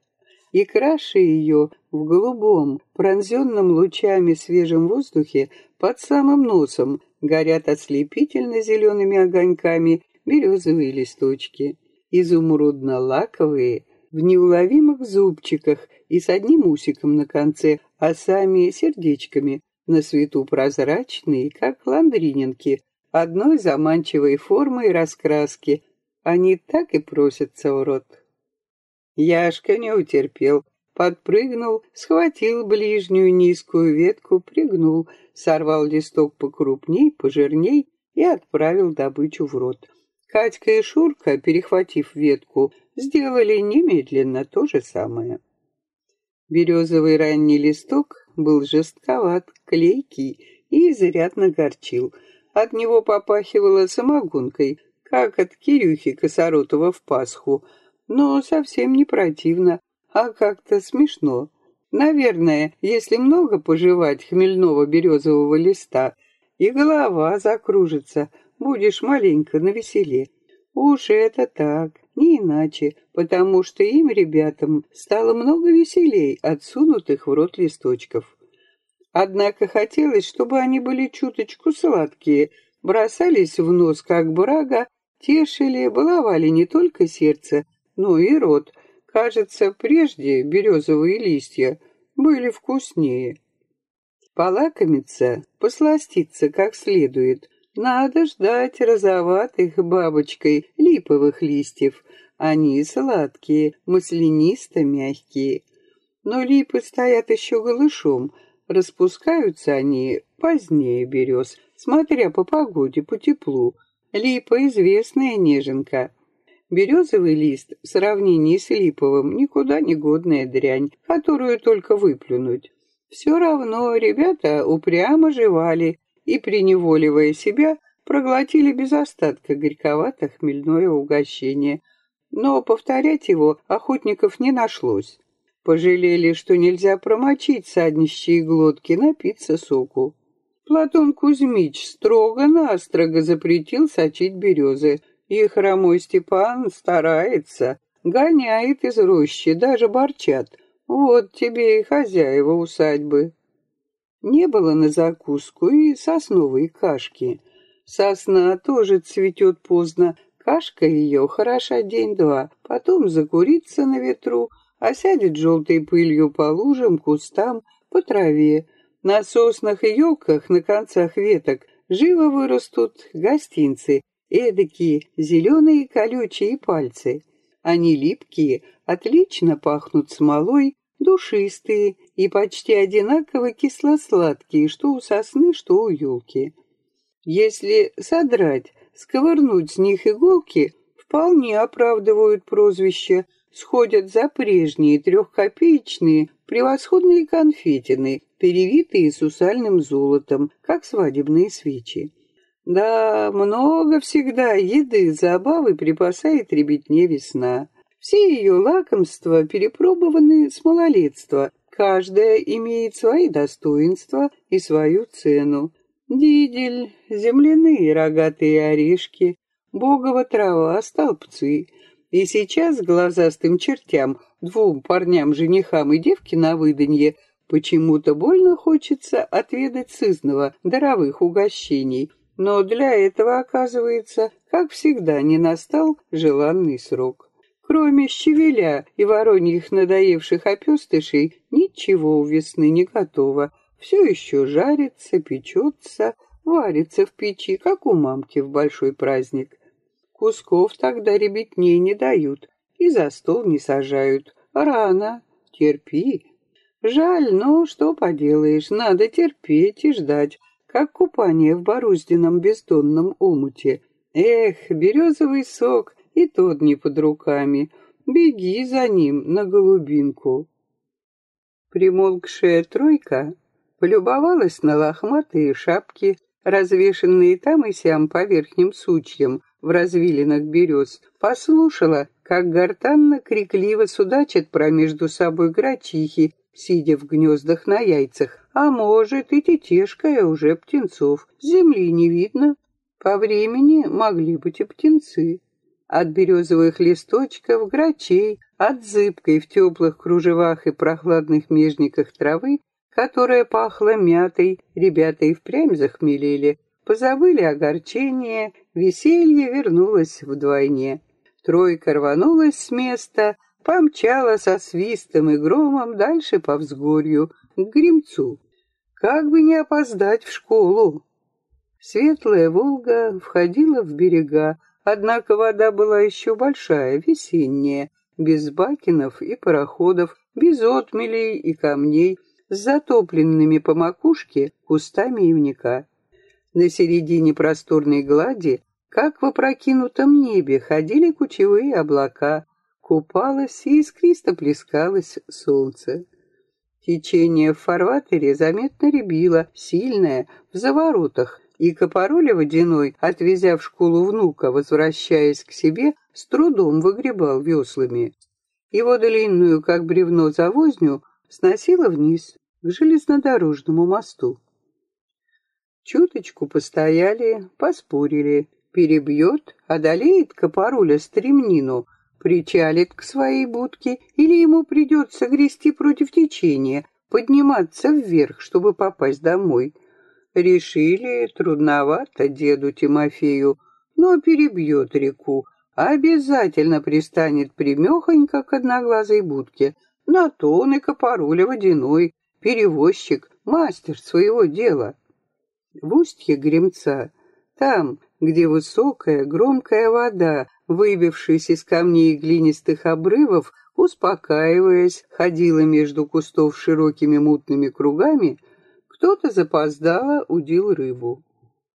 и краше ее в голубом, пронзенном лучами свежем воздухе под самым носом горят ослепительно зелеными огоньками березовые листочки, изумрудно-лаковые, в неуловимых зубчиках и с одним усиком на конце, а сами сердечками, на свету прозрачные, как ландрининки, одной заманчивой формы и раскраски. Они так и просятся в рот. Яшка не утерпел, подпрыгнул, схватил ближнюю низкую ветку, пригнул, сорвал листок покрупней, пожирней и отправил добычу в рот. Катька и Шурка, перехватив ветку, сделали немедленно то же самое. Березовый ранний листок был жестковат, клейкий и изрядно горчил. От него попахивало самогонкой, как от Кирюхи Косоротова в Пасху, но совсем не противно, а как-то смешно. Наверное, если много пожевать хмельного березового листа, и голова закружится, будешь маленько навеселе. Уж это так, не иначе, потому что им, ребятам, стало много веселей от сунутых в рот листочков. Однако хотелось, чтобы они были чуточку сладкие, бросались в нос, как брага, тешили, баловали не только сердце, ну и рот. Кажется, прежде березовые листья были вкуснее. Полакомиться, посластиться как следует. Надо ждать розоватых бабочкой липовых листьев. Они сладкие, маслянисто-мягкие. Но липы стоят еще голышом. Распускаются они позднее берез, смотря по погоде, по теплу. Липа известная неженка. Березовый лист в сравнении с липовым никуда не годная дрянь, которую только выплюнуть. Все равно ребята упрямо жевали и, преневоливая себя, проглотили без остатка горьковато-хмельное угощение. Но повторять его охотников не нашлось. Пожалели, что нельзя промочить саднищие глотки, напиться соку. Платон Кузьмич строго-настрого запретил сочить березы, и хромой Степан старается, гоняет из рощи, даже борчат. Вот тебе и хозяева усадьбы. Не было на закуску и сосновой кашки. Сосна тоже цветет поздно, кашка ее хороша день-два, потом закурится на ветру, осядет желтой пылью по лужам, кустам, по траве. На соснах и елках на концах веток живо вырастут гостинцы, эдакие зеленые колючие пальцы. Они липкие, отлично пахнут смолой, душистые и почти одинаково кисло-сладкие, что у сосны, что у елки. Если содрать, сковырнуть с них иголки, вполне оправдывают прозвище, сходят за прежние трехкопеечные превосходные конфетины, перевитые сусальным золотом, как свадебные свечи. Да, много всегда еды, забавы припасает ребятне весна. Все ее лакомства перепробованы с малолетства. Каждая имеет свои достоинства и свою цену. Дидель, земляные рогатые орешки, богова трава, столбцы. И сейчас глазастым чертям, двум парням-женихам и девке на выданье, почему-то больно хочется отведать сызного, даровых угощений. Но для этого, оказывается, как всегда, не настал желанный срок. Кроме щавеля и вороньих надоевших опестышей, ничего у весны не готово. Все еще жарится, печется, варится в печи, как у мамки в большой праздник. Кусков тогда ребятней не дают и за стол не сажают. Рано, терпи. Жаль, но что поделаешь, надо терпеть и ждать, как купание в боруздином бездонном омуте. Эх, березовый сок и тот не под руками. Беги за ним на голубинку. Примолкшая тройка полюбовалась на лохматые шапки, развешенные там и сям по верхним сучьям в развилинах берез, послушала, как гортанно-крикливо судачат промежду собой грачихи, сидя в гнездах на яйцах, а может и тетешкая уже птенцов, земли не видно. По времени могли быть и птенцы от березовых листочков, грачей, от зыбкой в теплых кружевах и прохладных межниках травы, которая пахла мятой, ребята и впрямь захмелели, позабыли огорчение, веселье вернулось вдвойне. Тройка рванулась с места, помчала со свистом и громом дальше по взгорью, к Гремцу. Как бы не опоздать в школу! Светлая Волга входила в берега, Однако вода была еще большая, весенняя, без бакенов и пароходов, без отмелей и камней, с затопленными по макушке кустами ивника. На середине просторной глади, как в опрокинутом небе, ходили кучевые облака, купалось и искристо плескалось солнце. Течение в фарватере заметно рябило, сильное, в заворотах, и Копороля водяной, отвезя в школу внука, возвращаясь к себе, с трудом выгребал веслами. Его длинную, как бревно, завозню сносило вниз, к железнодорожному мосту. Чуточку постояли, поспорили. Перебьет, одолеет Копоруля стремнину, причалит к своей будке, или ему придется грести против течения, подниматься вверх, чтобы попасть домой. Решили, трудновато деду Тимофею, но перебьет реку, обязательно пристанет примехонько к одноглазой будке. На то он и Копоруля водяной, перевозчик, мастер своего дела. В устье Гремца, там, где высокая, громкая вода, выбившись из камней и глинистых обрывов, успокаиваясь, ходила между кустов широкими мутными кругами, кто-то запоздало удил рыбу.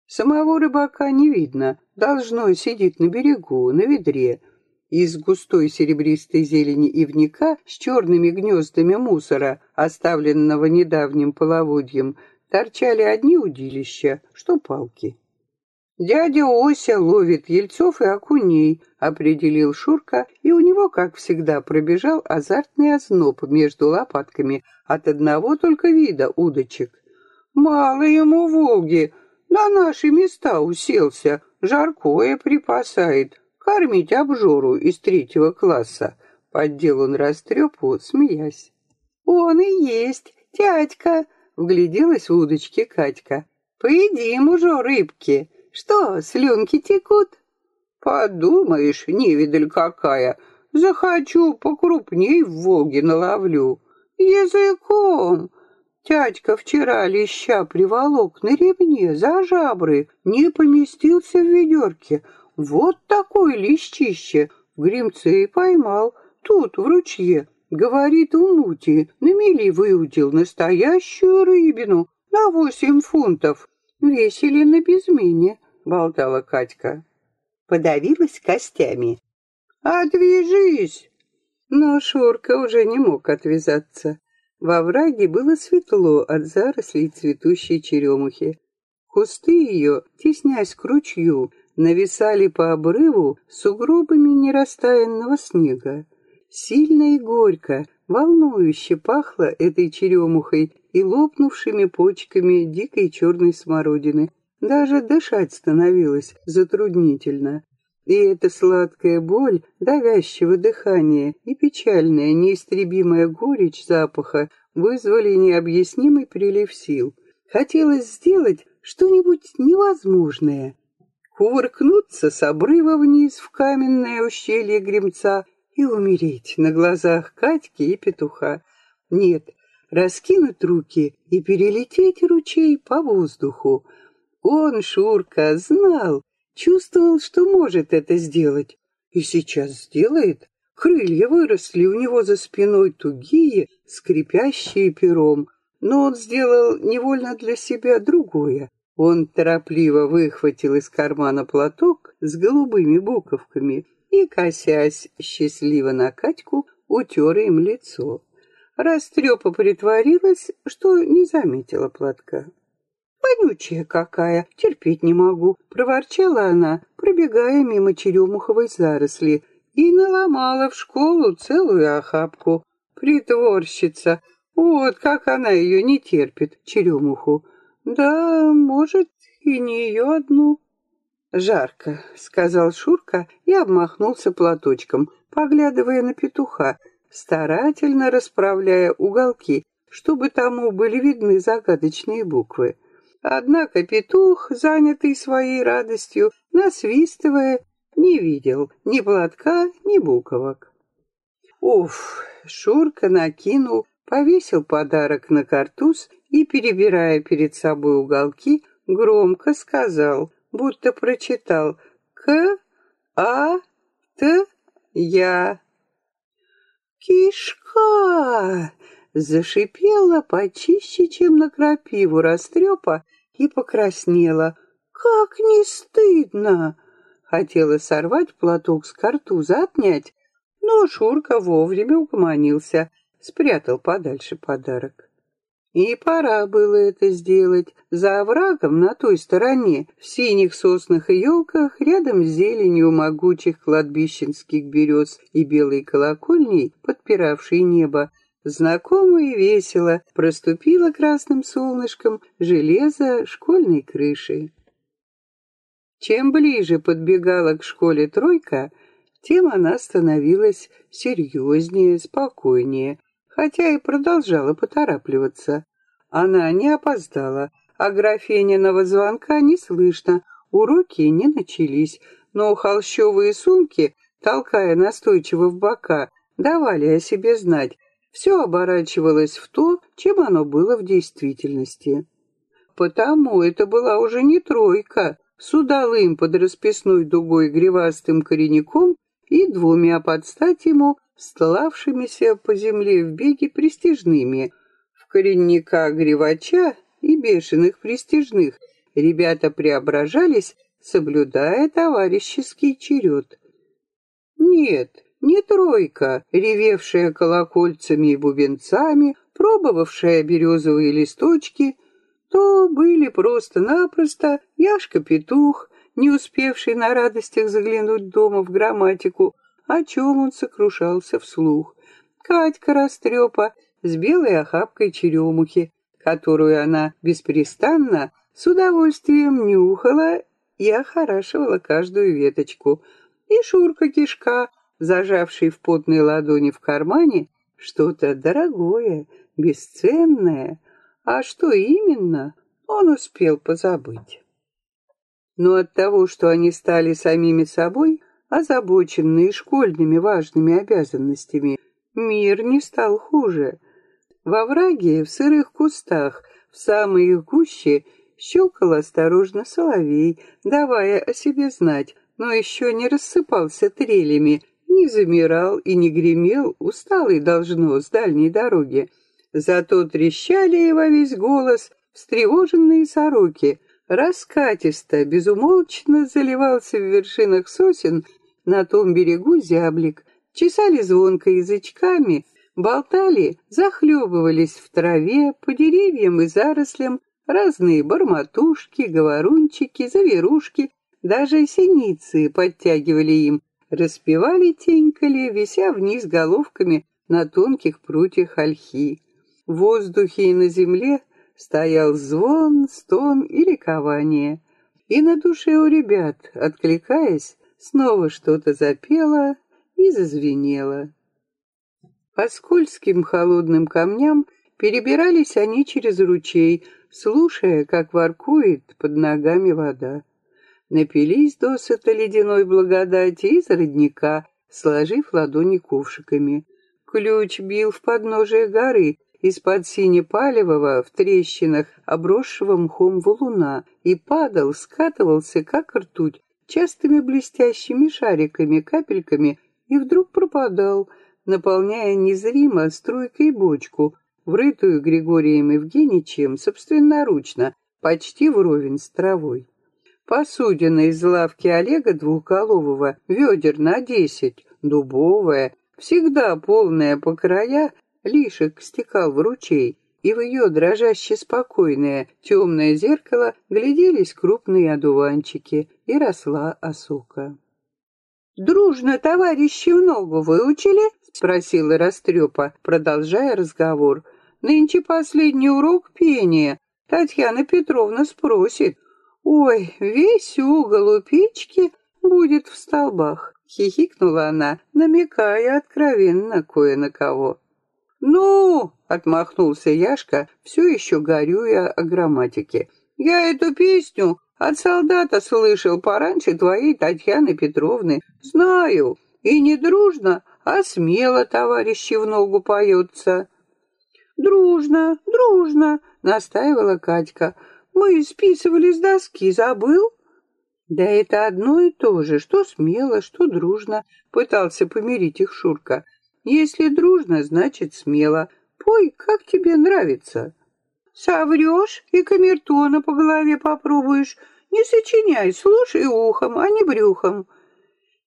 Самого рыбака не видно, должно сидит на берегу, на ведре. Из густой серебристой зелени ивника с черными гнездами мусора, оставленного недавним половодьем, торчали одни удилища, что палки. «Дядя Ося ловит ельцов и окуней», — определил Шурка, и у него, как всегда, пробежал азартный озноб между лопатками от одного только вида удочек. Мало ему Волги, на наши места уселся, жаркое припасает, кормить обжору из третьего класса. Поддел он растрепу, смеясь. Он и есть, тятька, вгляделась в удочки Катька. Поедим уже рыбки. Что, слюнки текут? Подумаешь, невидаль какая. Захочу, покрупней в Волге наловлю. Языком, Тятька вчера леща приволок на ремне за жабры, не поместился в ведерке. Вот такой лещище в гремце и поймал, тут, в ручье. Говорит, у мути на мели выудил настоящую рыбину на восемь фунтов. Весели на безмене, болтала Катька. Подавилась костями. «Отвяжись!» Но Шурка уже не мог отвязаться. Во враге было светло от зарослей цветущей черемухи. Кусты ее, теснясь к ручью, нависали по обрыву сугробами нерастаянного снега. Сильно и горько, волнующе пахло этой черемухой и лопнувшими почками дикой черной смородины. Даже дышать становилось затруднительно. И эта сладкая боль, давящего дыхания и печальная, неистребимая горечь запаха вызвали необъяснимый прилив сил. Хотелось сделать что-нибудь невозможное. Кувыркнуться с обрыва вниз в каменное ущелье Гремца и умереть на глазах Катьки и петуха. Нет, раскинуть руки и перелететь ручей по воздуху. Он, Шурка, знал, Чувствовал, что может это сделать. И сейчас сделает. Крылья выросли у него за спиной тугие, скрипящие пером. Но он сделал невольно для себя другое. Он торопливо выхватил из кармана платок с голубыми буковками и, косясь счастливо на Катьку, утер им лицо. Растрепа притворилась, что не заметила платка. «Вонючая какая, терпеть не могу», — проворчала она, пробегая мимо черемуховой заросли, и наломала в школу целую охапку. Притворщица, вот как она ее не терпит, черемуху. Да, может, и не ее одну. «Жарко», — сказал Шурка и обмахнулся платочком, поглядывая на петуха, старательно расправляя уголки, чтобы тому были видны загадочные буквы. Однако петух, занятый своей радостью, насвистывая, не видел ни платка, ни буковок. Уф, Шурка накинул, повесил подарок на картуз и, перебирая перед собой уголки, громко сказал, будто прочитал «К, А, Т, Я». «Кишка!» Зашипела почище, чем на крапиву растрепа, и покраснела. «Как не стыдно!» Хотела сорвать платок с картуза, отнять, но Шурка вовремя угомонился, спрятал подальше подарок. И пора было это сделать. За оврагом на той стороне, в синих соснах и елках, рядом с зеленью могучих кладбищенских берез и белой колокольней, подпиравшей небо, Знакомо и весело проступило красным солнышком железо школьной крыши. Чем ближе подбегала к школе тройка, тем она становилась серьезнее, спокойнее, хотя и продолжала поторапливаться. Она не опоздала, а графениного звонка не слышно, уроки не начались, но холщовые сумки, толкая настойчиво в бока, давали о себе знать, все оборачивалось в то, чем оно было в действительности. Потому это была уже не тройка с удалым под расписной дугой гривастым коренником и двумя под стать ему стлавшимися по земле в беге престижными. В коренника гривача и бешеных престижных ребята преображались, соблюдая товарищеский черед. Нет, не тройка, ревевшая колокольцами и бубенцами, пробовавшая березовые листочки, то были просто-напросто Яшка-петух, не успевший на радостях заглянуть дома в грамматику, о чем он сокрушался вслух. Катька растрепа с белой охапкой черемухи, которую она беспрестанно с удовольствием нюхала и охорашивала каждую веточку. И Шурка-кишка зажавший в потной ладони в кармане что-то дорогое, бесценное, а что именно, он успел позабыть. Но от того, что они стали самими собой, озабоченные школьными важными обязанностями, мир не стал хуже. Во враге, в сырых кустах, в самой гуще щелкал осторожно соловей, давая о себе знать, но еще не рассыпался трелями, не замирал и не гремел, усталый должно с дальней дороги. Зато трещали во весь голос встревоженные сороки. Раскатисто, безумолчно заливался в вершинах сосен на том берегу зяблик. Чесали звонко язычками, болтали, захлебывались в траве, по деревьям и зарослям, разные барматушки, говорунчики, заверушки, даже синицы подтягивали им, распевали, тенькали, вися вниз головками на тонких прутьях ольхи. В воздухе и на земле стоял звон, стон и ликование. И на душе у ребят, откликаясь, снова что-то запело и зазвенело. По скользким холодным камням перебирались они через ручей, слушая, как воркует под ногами вода. Напились досыта ледяной благодати из родника, сложив ладони ковшиками. Ключ бил в подножие горы, из-под синепалевого в трещинах, обросшего мхом валуна, и падал, скатывался, как ртуть, частыми блестящими шариками, капельками, и вдруг пропадал, наполняя незримо струйкой бочку, врытую Григорием Евгеньевичем собственноручно, почти вровень с травой. Посудина из лавки Олега Двухголового, ведер на десять, дубовая, всегда полная по края, лишек стекал в ручей, и в ее дрожаще спокойное темное зеркало гляделись крупные одуванчики, и росла осока. «Дружно товарищи в ногу выучили?» — спросила Растрепа, продолжая разговор. «Нынче последний урок пения. Татьяна Петровна спросит. Ой, весь угол у печки будет в столбах», — хихикнула она, намекая откровенно кое на кого. «Ну!» — отмахнулся Яшка, все еще горюя о грамматике. «Я эту песню от солдата слышал пораньше твоей Татьяны Петровны. Знаю. И не дружно, а смело товарищи в ногу поется. Дружно, дружно, настаивала Катька. Мы списывали с доски, забыл? Да это одно и то же, что смело, что дружно, пытался помирить их Шурка. Если дружно, значит смело. Пой, как тебе нравится. Соврешь и камертона по голове попробуешь. Не сочиняй, слушай ухом, а не брюхом.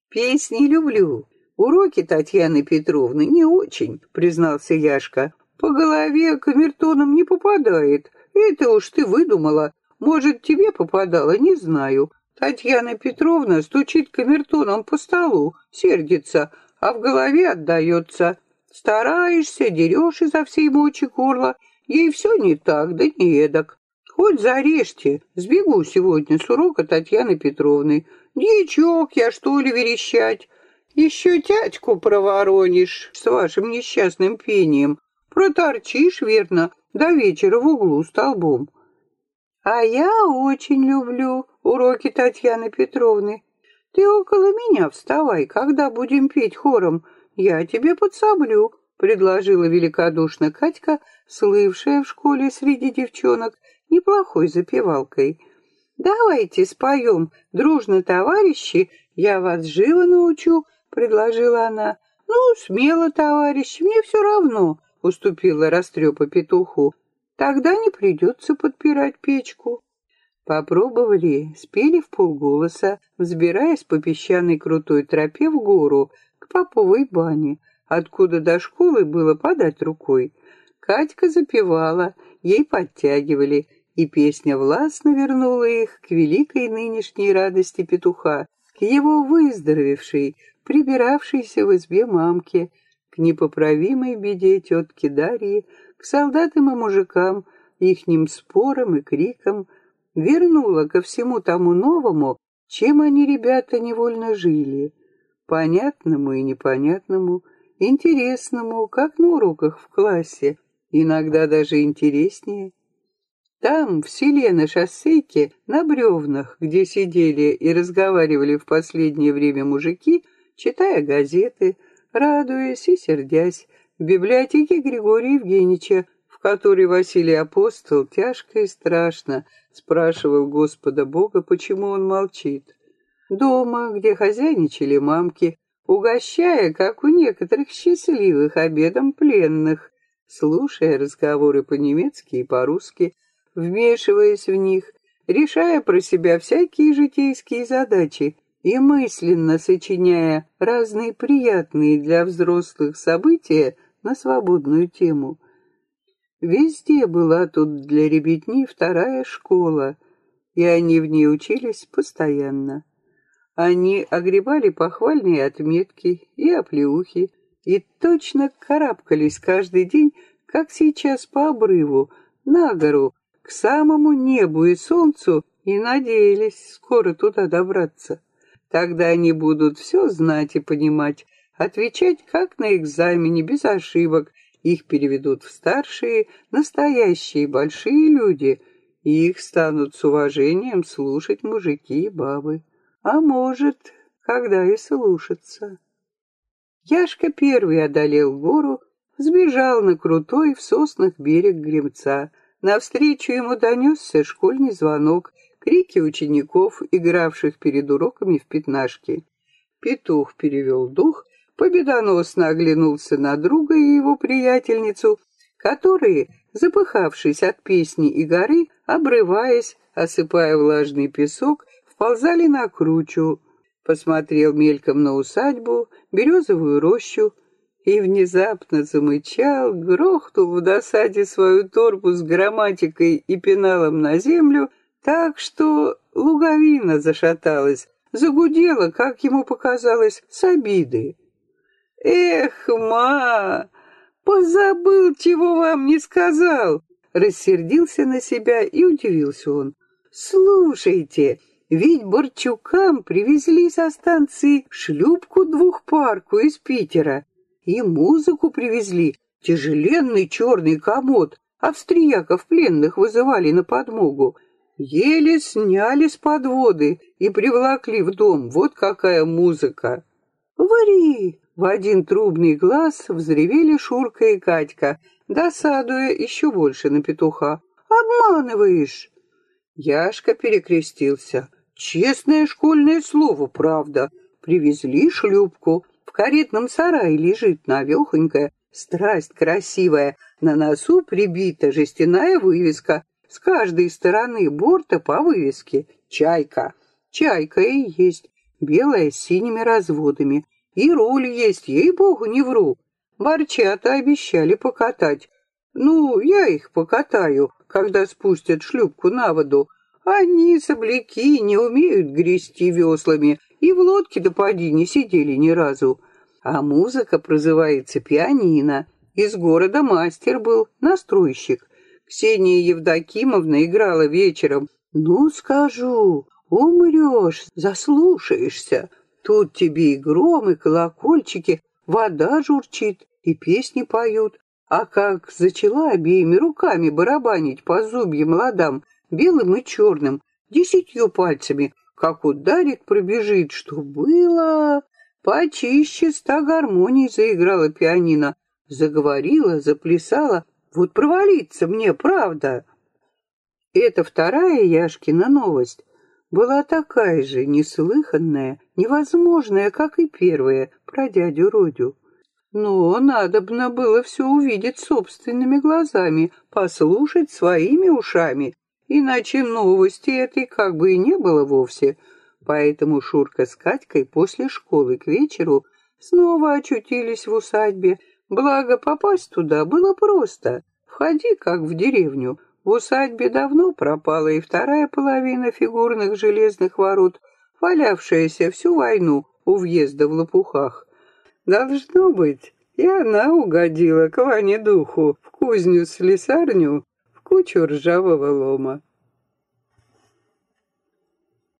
Песни люблю. Уроки Татьяны Петровны не очень, признался Яшка. По голове камертоном не попадает. Это уж ты выдумала. Может, тебе попадало, не знаю. Татьяна Петровна стучит камертоном по столу, сердится, а в голове отдается. Стараешься, дерешь изо всей мочи горла, Ей все не так, да не эдак. Хоть зарежьте, сбегу сегодня с урока Татьяны Петровны. Дьячок я, что ли, верещать? Еще тятьку проворонишь с вашим несчастным пением. Проторчишь, верно, до вечера в углу столбом. А я очень люблю уроки Татьяны Петровны. Ты около меня вставай, когда будем петь хором. Я тебе подсоблю предложила великодушно Катька, слывшая в школе среди девчонок неплохой запевалкой. «Давайте споем, дружно, товарищи, я вас живо научу», — предложила она. «Ну, смело, товарищи, мне все равно», — уступила растрепа петуху. «Тогда не придется подпирать печку». Попробовали, спели в полголоса, взбираясь по песчаной крутой тропе в гору к поповой бане, откуда до школы было подать рукой. Катька запевала, ей подтягивали, и песня властно вернула их к великой нынешней радости петуха, к его выздоровевшей, прибиравшейся в избе мамке, к непоправимой беде тетки Дарьи, к солдатам и мужикам, ихним спорам и крикам, вернула ко всему тому новому, чем они, ребята, невольно жили, понятному и непонятному, интересному, как на уроках в классе, иногда даже интереснее. Там, в селе на шоссейке, на бревнах, где сидели и разговаривали в последнее время мужики, читая газеты, радуясь и сердясь, в библиотеке Григория Евгеньевича, в которой Василий Апостол тяжко и страшно спрашивал Господа Бога, почему он молчит. Дома, где хозяйничали мамки, угощая, как у некоторых счастливых, обедом пленных, слушая разговоры по-немецки и по-русски, вмешиваясь в них, решая про себя всякие житейские задачи и мысленно сочиняя разные приятные для взрослых события на свободную тему. Везде была тут для ребятни вторая школа, и они в ней учились постоянно. Они огребали похвальные отметки и оплеухи, и точно карабкались каждый день, как сейчас по обрыву, на гору, к самому небу и солнцу, и надеялись скоро туда добраться. Тогда они будут все знать и понимать, отвечать как на экзамене, без ошибок. Их переведут в старшие, настоящие большие люди, и их станут с уважением слушать мужики и бабы. А может, когда и слушаться. Яшка первый одолел гору, сбежал на крутой в соснах берег Гремца. Навстречу ему донесся школьный звонок, крики учеников, игравших перед уроками в пятнашки. Петух перевел дух, победоносно оглянулся на друга и его приятельницу, которые, запыхавшись от песни и горы, обрываясь, осыпая влажный песок, вползали на кручу, посмотрел мельком на усадьбу, березовую рощу, и внезапно замычал, грохнул в досаде свою торбу с грамматикой и пеналом на землю, так что луговина зашаталась, загудела, как ему показалось, с обиды. «Эх, ма, позабыл, чего вам не сказал!» Рассердился на себя и удивился он. «Слушайте, ведь Борчукам привезли со станции шлюпку двухпарку из Питера. И музыку привезли, тяжеленный черный комод. Австрияков пленных вызывали на подмогу. Еле сняли с подводы и приволокли в дом. Вот какая музыка. «Вари!» В один трубный глаз взревели Шурка и Катька, досадуя еще больше на петуха. «Обманываешь!» Яшка перекрестился. «Честное школьное слово, правда. Привезли шлюпку, каретном сарае лежит навехонькая, страсть красивая, на носу прибита жестяная вывеска, с каждой стороны борта по вывеске «Чайка». Чайка и есть, белая с синими разводами. И руль есть, ей-богу, не вру. Борчата обещали покатать. Ну, я их покатаю, когда спустят шлюпку на воду. Они, собляки, не умеют грести веслами, и в лодке до поди не сидели ни разу а музыка прозывается пианино. Из города мастер был, настройщик. Ксения Евдокимовна играла вечером. Ну, скажу, умрешь, заслушаешься. Тут тебе и гром, и колокольчики, вода журчит, и песни поют. А как зачала обеими руками барабанить по зубьям ладам, белым и черным, десятью пальцами, как ударит пробежит, что было... Почище ста гармоний заиграла пианино. Заговорила, заплясала. Вот провалиться мне, правда. Эта вторая Яшкина новость была такая же неслыханная, невозможная, как и первая про дядю Родю. Но надобно было все увидеть собственными глазами, послушать своими ушами, иначе новости этой как бы и не было вовсе — Поэтому Шурка с Катькой после школы к вечеру снова очутились в усадьбе. Благо, попасть туда было просто. Входи, как в деревню. В усадьбе давно пропала и вторая половина фигурных железных ворот, валявшаяся всю войну у въезда в лопухах. Должно быть, и она угодила к Ване Духу в кузню-слесарню в кучу ржавого лома.